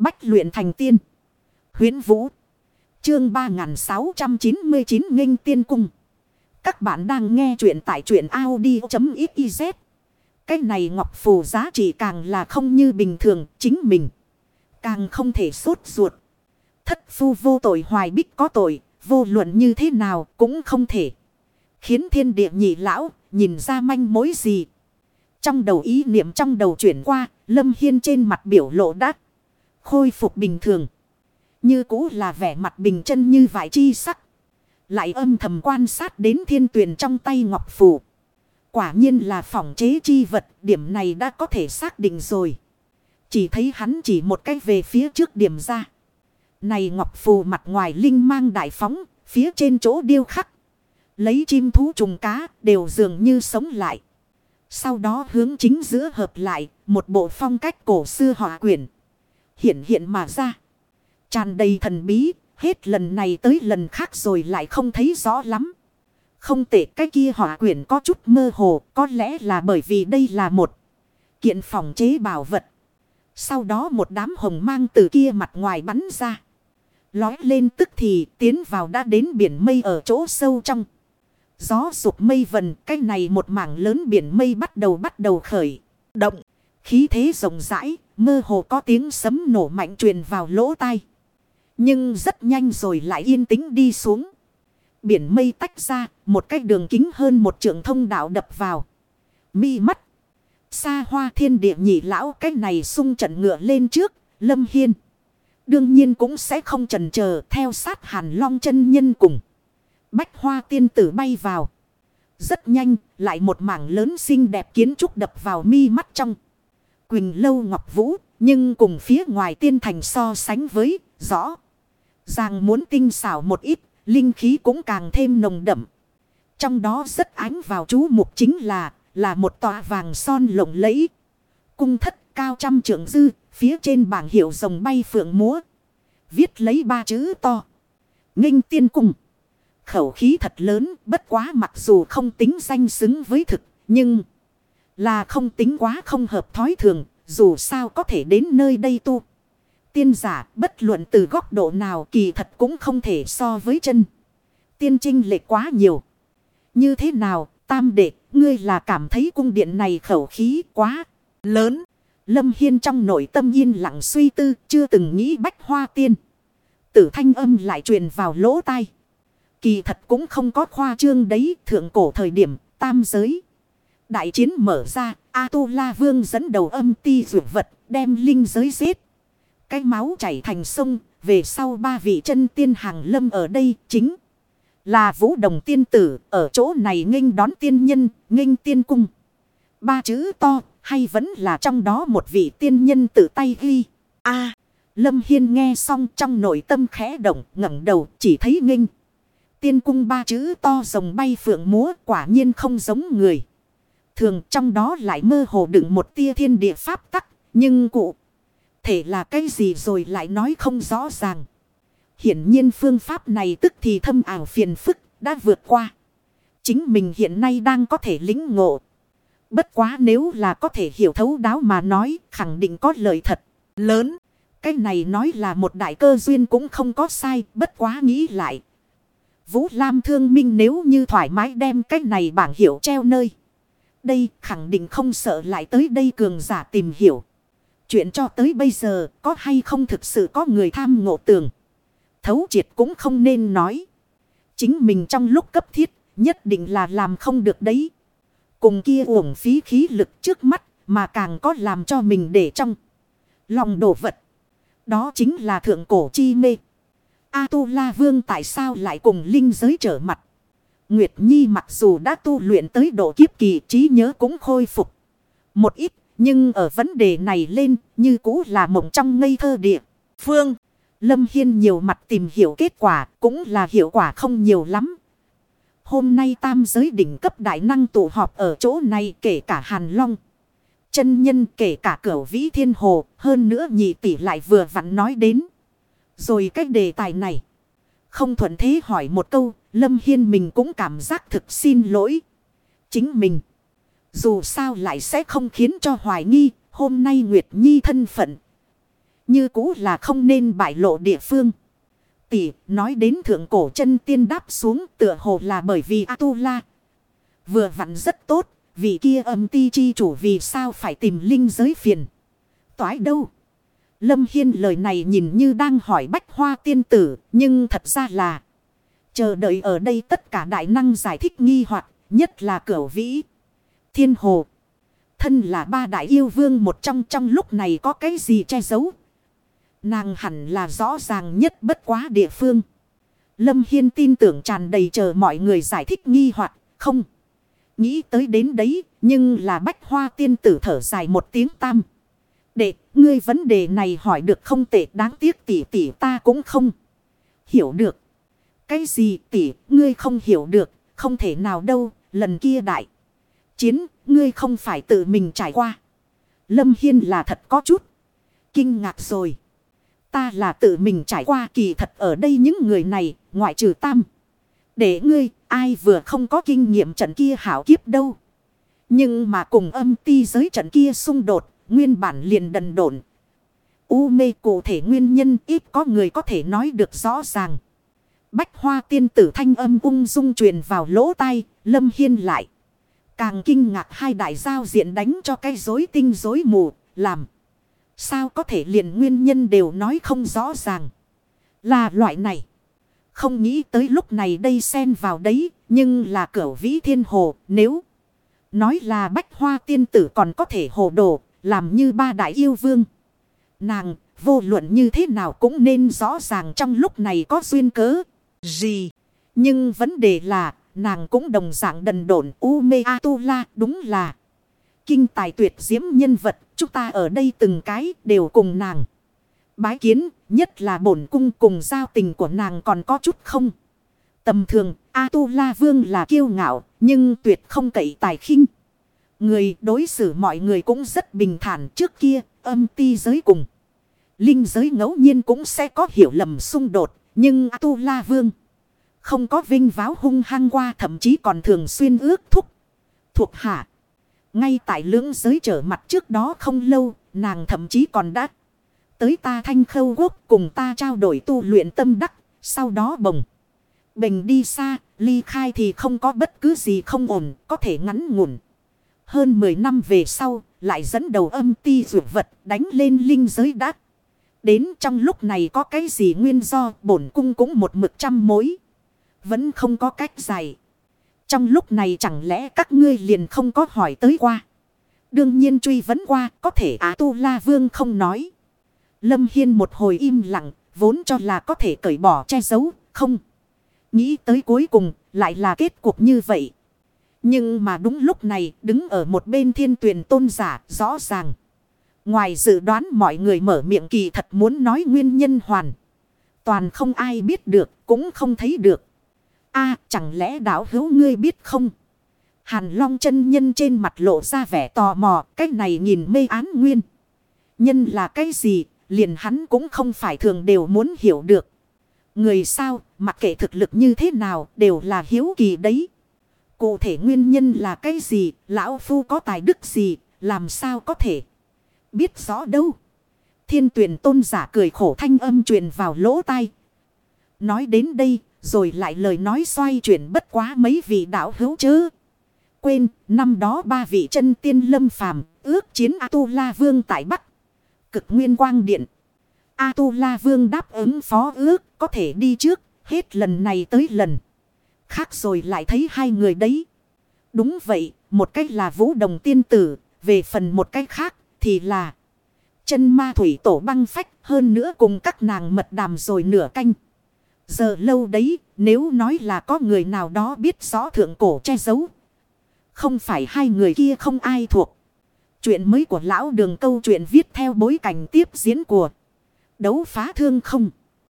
Bách luyện thành tiên. huyễn Vũ. Chương 3699 nghênh tiên cung. Các bạn đang nghe truyện tại truyện Audi.xyz. Cái này ngọc phù giá trị càng là không như bình thường, chính mình. Càng không thể sốt ruột. Thất phu vô tội, hoài bích có tội. Vô luận như thế nào cũng không thể. Khiến thiên địa nhị lão nhìn ra manh mối gì. Trong đầu ý niệm trong đầu chuyển qua. Lâm Hiên trên mặt biểu lộ đắc. Khôi phục bình thường. Như cũ là vẻ mặt bình chân như vải chi sắc. Lại âm thầm quan sát đến thiên tuyển trong tay ngọc phù. Quả nhiên là phỏng chế chi vật. Điểm này đã có thể xác định rồi. Chỉ thấy hắn chỉ một cách về phía trước điểm ra. Này ngọc phù mặt ngoài linh mang đại phóng. Phía trên chỗ điêu khắc. Lấy chim thú trùng cá đều dường như sống lại. Sau đó hướng chính giữa hợp lại. Một bộ phong cách cổ xưa họa quyển. Hiện hiện mà ra. Tràn đầy thần bí. Hết lần này tới lần khác rồi lại không thấy rõ lắm. Không tệ, cái kia hỏa quyển có chút mơ hồ. Có lẽ là bởi vì đây là một kiện phòng chế bảo vật. Sau đó một đám hồng mang từ kia mặt ngoài bắn ra. Lói lên tức thì tiến vào đã đến biển mây ở chỗ sâu trong. Gió dục mây vần, cái này một mảng lớn biển mây bắt đầu bắt đầu khởi. Động. Khí thế rộng rãi. Mơ hồ có tiếng sấm nổ mạnh truyền vào lỗ tai. Nhưng rất nhanh rồi lại yên tĩnh đi xuống. Biển mây tách ra. Một cái đường kính hơn một trượng thông đạo đập vào. Mi mắt. Xa hoa thiên địa nhị lão cái này sung trận ngựa lên trước. Lâm Hiên. Đương nhiên cũng sẽ không trần chờ theo sát hàn long chân nhân cùng. Bách hoa tiên tử bay vào. Rất nhanh, lại một mảng lớn xinh đẹp kiến trúc đập vào mi mắt trong. Quỳnh lâu ngọc vũ, nhưng cùng phía ngoài tiên thành so sánh với, rõ. Ràng muốn tinh xảo một ít, linh khí cũng càng thêm nồng đậm. Trong đó rất ánh vào chú mục chính là, là một tòa vàng son lộng lẫy. Cung thất cao trăm trượng dư, phía trên bảng hiệu rồng bay phượng múa. Viết lấy ba chữ to. Nghênh tiên cung. Khẩu khí thật lớn, bất quá mặc dù không tính danh xứng với thực, nhưng là không tính quá không hợp thói thường, dù sao có thể đến nơi đây tu. Tiên giả, bất luận từ góc độ nào kỳ thật cũng không thể so với chân. Tiên trinh lệ quá nhiều. Như thế nào, tam đệ, ngươi là cảm thấy cung điện này khẩu khí quá lớn. Lâm Hiên trong nội tâm yên lặng suy tư, chưa từng nghĩ bách hoa tiên. Tử thanh âm lại truyền vào lỗ tai. Kỳ thật cũng không có khoa trương đấy, thượng cổ thời điểm, tam giới. Đại chiến mở ra, A-tu-la vương dẫn đầu âm ti rượu vật, đem linh giới giết. Cái máu chảy thành sông, về sau ba vị chân tiên hàng lâm ở đây chính là vũ đồng tiên tử, ở chỗ này nghênh đón tiên nhân, nghênh tiên cung. Ba chữ to, hay vẫn là trong đó một vị tiên nhân tự tay ghi. a Lâm Hiên nghe xong trong nội tâm khẽ động, ngẩng đầu chỉ thấy nghênh. Tiên cung ba chữ to rồng bay phượng múa quả nhiên không giống người. Thường trong đó lại mơ hồ đựng một tia thiên địa pháp tắc. Nhưng cụ thể là cái gì rồi lại nói không rõ ràng. Hiển nhiên phương pháp này tức thì thâm ảo phiền phức đã vượt qua. Chính mình hiện nay đang có thể lính ngộ. Bất quá nếu là có thể hiểu thấu đáo mà nói, khẳng định có lợi thật lớn. Cái này nói là một đại cơ duyên cũng không có sai, bất quá nghĩ lại. Vũ Lam thương minh nếu như thoải mái đem cái này bảng hiệu treo nơi. Đây khẳng định không sợ lại tới đây cường giả tìm hiểu. Chuyện cho tới bây giờ có hay không thực sự có người tham ngộ tường. Thấu triệt cũng không nên nói. Chính mình trong lúc cấp thiết, nhất định là làm không được đấy. Cùng kia uổng phí khí lực trước mắt mà càng có làm cho mình để trong lòng đổ vật. Đó chính là thượng cổ chi mê. A-tu-la vương tại sao lại cùng linh giới trở mặt? Nguyệt Nhi mặc dù đã tu luyện tới độ kiếp kỳ trí nhớ cũng khôi phục. Một ít, nhưng ở vấn đề này lên như cũ là mộng trong ngây thơ địa. Phương, Lâm Hiên nhiều mặt tìm hiểu kết quả cũng là hiệu quả không nhiều lắm. Hôm nay tam giới đỉnh cấp đại năng tụ họp ở chỗ này kể cả Hàn Long. Chân nhân kể cả cửu vĩ thiên hồ hơn nữa nhị tỷ lại vừa vặn nói đến. Rồi cách đề tài này. Không thuận thế hỏi một câu. Lâm Hiên mình cũng cảm giác thực xin lỗi. Chính mình. Dù sao lại sẽ không khiến cho hoài nghi. Hôm nay Nguyệt Nhi thân phận. Như cũ là không nên bại lộ địa phương. Tỷ, nói đến thượng cổ chân tiên đáp xuống tựa hồ là bởi vì Atula. Vừa vặn rất tốt. Vì kia âm ti chi chủ vì sao phải tìm linh giới phiền. Toái đâu. Lâm Hiên lời này nhìn như đang hỏi bách hoa tiên tử. Nhưng thật ra là. Chờ đợi ở đây tất cả đại năng giải thích nghi hoặc Nhất là cửu vĩ. Thiên hồ. Thân là ba đại yêu vương một trong trong lúc này có cái gì che giấu. Nàng hẳn là rõ ràng nhất bất quá địa phương. Lâm Hiên tin tưởng tràn đầy chờ mọi người giải thích nghi hoặc không. Nghĩ tới đến đấy, nhưng là bách hoa tiên tử thở dài một tiếng tam. Đệ, ngươi vấn đề này hỏi được không tệ đáng tiếc tỷ tỷ ta cũng không. Hiểu được. Cái gì tỷ, ngươi không hiểu được, không thể nào đâu, lần kia đại. Chiến, ngươi không phải tự mình trải qua. Lâm Hiên là thật có chút. Kinh ngạc rồi. Ta là tự mình trải qua kỳ thật ở đây những người này, ngoại trừ tam. Để ngươi, ai vừa không có kinh nghiệm trận kia hảo kiếp đâu. Nhưng mà cùng âm ti giới trận kia xung đột, nguyên bản liền đần độn. U mê cụ thể nguyên nhân ít có người có thể nói được rõ ràng. Bách hoa tiên tử thanh âm ung dung truyền vào lỗ tai, lâm hiên lại. Càng kinh ngạc hai đại giao diện đánh cho cái rối tinh rối mù, làm. Sao có thể liền nguyên nhân đều nói không rõ ràng. Là loại này. Không nghĩ tới lúc này đây xen vào đấy, nhưng là cửu vĩ thiên hồ, nếu nói là bách hoa tiên tử còn có thể hồ đồ, làm như ba đại yêu vương. Nàng, vô luận như thế nào cũng nên rõ ràng trong lúc này có duyên cớ gì. Nhưng vấn đề là, nàng cũng đồng dạng đần độn Ume Atula đúng là. Kinh tài tuyệt diễm nhân vật, chúng ta ở đây từng cái đều cùng nàng. Bái kiến, nhất là bổn cung cùng giao tình của nàng còn có chút không. Tầm thường, Atula Vương là kiêu ngạo, nhưng tuyệt không cậy tài khinh. Người đối xử mọi người cũng rất bình thản trước kia, âm ti giới cùng. Linh giới ngẫu nhiên cũng sẽ có hiểu lầm xung đột, nhưng tu la Vương không có vinh váo hung hăng qua thậm chí còn thường xuyên ước thúc. Thuộc hạ. Ngay tại lưỡng giới trở mặt trước đó không lâu, nàng thậm chí còn đã tới ta thanh khâu quốc cùng ta trao đổi tu luyện tâm đắc, sau đó bồng. Bình đi xa, ly khai thì không có bất cứ gì không ổn, có thể ngắn ngủn. Hơn 10 năm về sau, lại dẫn đầu âm ti rượu vật đánh lên linh giới đắc. Đến trong lúc này có cái gì nguyên do bổn cung cũng một mực trăm mối. Vẫn không có cách giải. Trong lúc này chẳng lẽ các ngươi liền không có hỏi tới qua. Đương nhiên truy vấn qua có thể Á Tu La Vương không nói. Lâm Hiên một hồi im lặng vốn cho là có thể cởi bỏ che giấu không. Nghĩ tới cuối cùng lại là kết cục như vậy. Nhưng mà đúng lúc này đứng ở một bên thiên tuyển tôn giả rõ ràng. Ngoài dự đoán mọi người mở miệng kỳ thật muốn nói nguyên nhân hoàn. Toàn không ai biết được cũng không thấy được a chẳng lẽ đảo hữu ngươi biết không? Hàn Long chân nhân trên mặt lộ ra vẻ tò mò, cái này nhìn mê án nguyên. Nhân là cái gì, liền hắn cũng không phải thường đều muốn hiểu được. Người sao, mặc kệ thực lực như thế nào, đều là hiếu kỳ đấy. Cụ thể nguyên nhân là cái gì, lão phu có tài đức gì, làm sao có thể biết rõ đâu. Thiên tuyển tôn giả cười khổ thanh âm truyền vào lỗ tai. Nói đến đây, rồi lại lời nói xoay chuyển bất quá mấy vị đạo hữu chứ Quên, năm đó ba vị chân tiên lâm phàm, ước chiến A-tu-la vương tại Bắc. Cực nguyên quang điện. A-tu-la vương đáp ứng phó ước, có thể đi trước, hết lần này tới lần. Khác rồi lại thấy hai người đấy. Đúng vậy, một cách là vũ đồng tiên tử, về phần một cách khác thì là chân ma thủy tổ băng phách hơn nữa cùng các nàng mật đàm rồi nửa canh. Giờ lâu đấy, nếu nói là có người nào đó biết rõ thượng cổ che giấu. Không phải hai người kia không ai thuộc. Chuyện mới của lão đường câu chuyện viết theo bối cảnh tiếp diễn của đấu phá thương không.